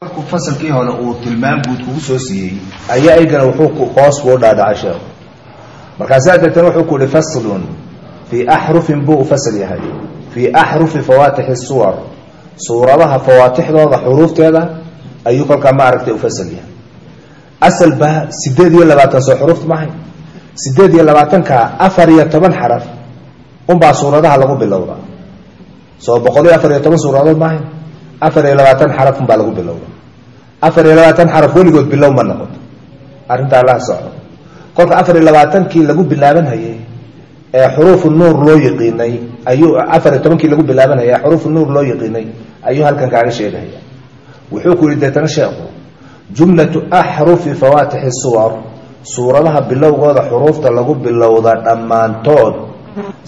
markuu fasalkii hore uu tilmaam guud kugu soo siiyey ayaa aygana wuxuu hoos kuu dhaadhacay sheekhu markaasaa deetana wuxuu ku yihi faslun fii axrufin buu u fasal yahay. Fii axrufi fawaatixi suwar. Suuradaha fawaatixdooda xuruufteeda ayuu kolkaa maaragtay u fasal yahay. Asalba sideed iyo labaatan soo xuruufta maahay sideed iyo labaatanka afar iyo toban xaraf unbaa suuradaha lagu bilowda. Soo boqol iyo afar iyo toban suuradood maahay afar iyo labaatan xaraf unbaa lagu bilowda afar iyo labaatan xaraf weligood bilow ma noqoto. Arrintaa la socdo. Kolka afar iyo labaatankii lagu bilaabanhayay ee xuruufu nuur loo yiqiinay ayuu afar iyo tobankii lagu bilaabanhaya xuruufu nuur loo yiqiinay ayuu halkan kaaga sheegahaya wuxuu ku yihi deetana sheekhu jumlatu axrufi fawaatixi suwar suuradaha bilowgooda xuruufta lagu bilowda dhammaantood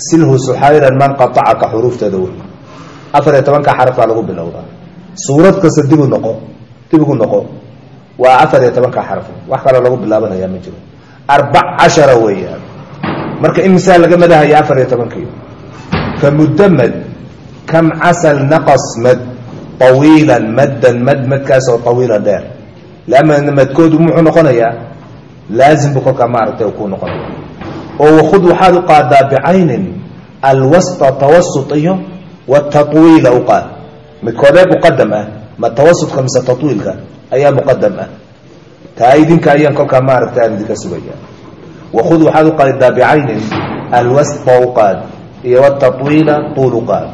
silhu suxayran man qaacaka xuruufteeda wey afar iyo tobanka xarafaa lagu bilowdaa suurad kasta dibu noqo dibigu noqo waa afar iyo tobanka xaraf. Wax kaloo lagu bilaabanaya ma jiro. Arbac cashara weeyaan. Marka in misaal laga madahaya afar iyo tobankii. Fa mudamad kam casal naqas mad awiilan maddan mad madkaasoo awiilan dheer. Lanna madkoodu muxuu noqonayaa? Laazim bu kolkaa maaragtay kuu noqonaya. Oo wakud waxaad u qaadaa bicaynin alwasta tawasut iyo watawiila u qaad midkoodee muqadam ah ma tawasudka mise tawiilka ayaa muqadam ah. Taa idinka ayaan kolkaa maaragtay aan idinka sugaya wakud waxaad u qaadaa bicaynin alwasta u qaad iyo watawiila tuul u qaad.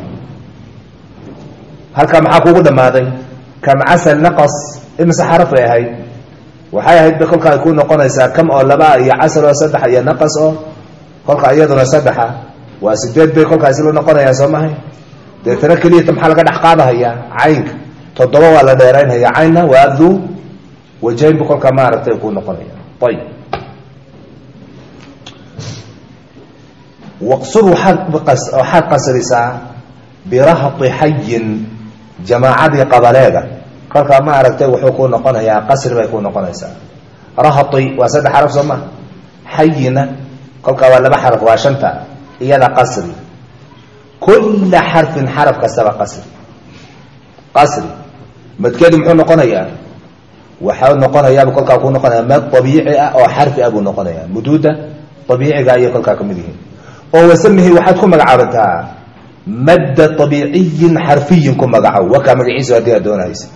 Halkaa maxaa kugu dhammaaday? Kam casal naqas imise xaraf ay ahayd? Waxay ahayd ba kolka ay ku noqonaysaa kam oo laba iyo casal oo saddex iyo naqas oo kolka iyaduna saddexa. Waa sideed bay kolkaasi la noqonayaa soo mahay deetana keliyata maxaa laga dhex qaadahayaa? Caynka. Toddoba waa la dheeraynhaya caynna waa du wajayn bu kolkaa maaragtay ku noqonaya. Ayib waqsur waxaad qasrisaa birahti xayin jamaacadii qabaleeda kolkaa maaragtay wuxuu ku noqonayaa qasri bay ku noqonaysaa. Rahati waa saddex xaraf soo maa xayina kolkaa waa laba xaraf waa shanta. Iyada qasri kulla xarfin xaraf kastaba qasri qasri madkeedu muxuu noqonayaa waxaa noqonayaaba kolkaa ku noqonaya mad abiici ah oo xarfi ah buu noqonaya muduuda abiiciga ayay kolkaa ka mid yihiin oo wasamihi waxaad ku magacaabantaa madda abiiciyin xarfiyin ku magacow wakaa magaciisu haddii aad doonaysa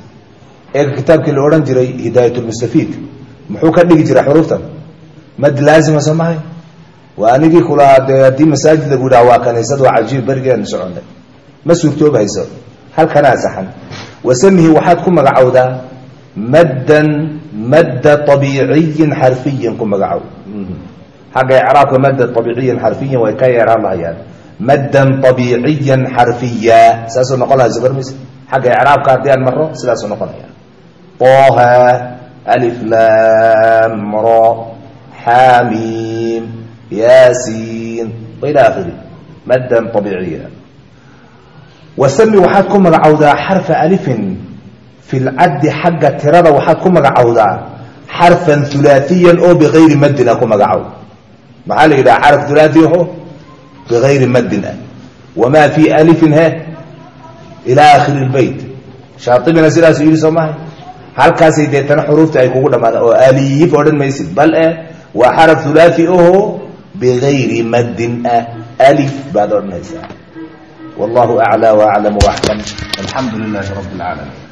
eega kitaabkii la odhan jiray hidaayat lmustafiid muxuu ka dhigi jiray xuruuftan mad laazima soo mahay waa anigii kulahaa dee haddii masaajid lagu yidhaha waa kaniisad waa cajiib berigeenu soconay ma suurtoobhayso halkanaa saxan wasamihi waxaad ku magacowdaa maddan madda abiiciyin xarfiyin ku magacow. Xagga icraabka madda abiiciyan xarfiyan way ka yeeraan lahayaan maddan abiiciyan xarfiya. Saasuu noqon laha sabarmis xagga icraabka haddii aan maro sidaasuu noqonaya oha alif lam ro xamim yaasiin ila akhiri. Maddan abiiciya wasami waxaad ku magacowdaa xarfa alifin fi lcaddi xagga tirada waxaad ku magacowdaa xarfan hulaaiyan oo bigayri maddin ah ku magacow maxaa la yidhaha xaraf hulaai ho bigayri maddin ah. Wamaa fi alifin he? Ilaa akhiri lbeyt shaatibina sidaasu yidhi soo mahay halkaasay deetana xuruufta ay kugu dhamaadaan oo aliif odhan maysid. Bal eh waa xaraf hulaai oho bigayri maddin ah alif baad odhanaysaa wallahu aclى waclam waclam alxamdu lilahi rabi اlcaalamiin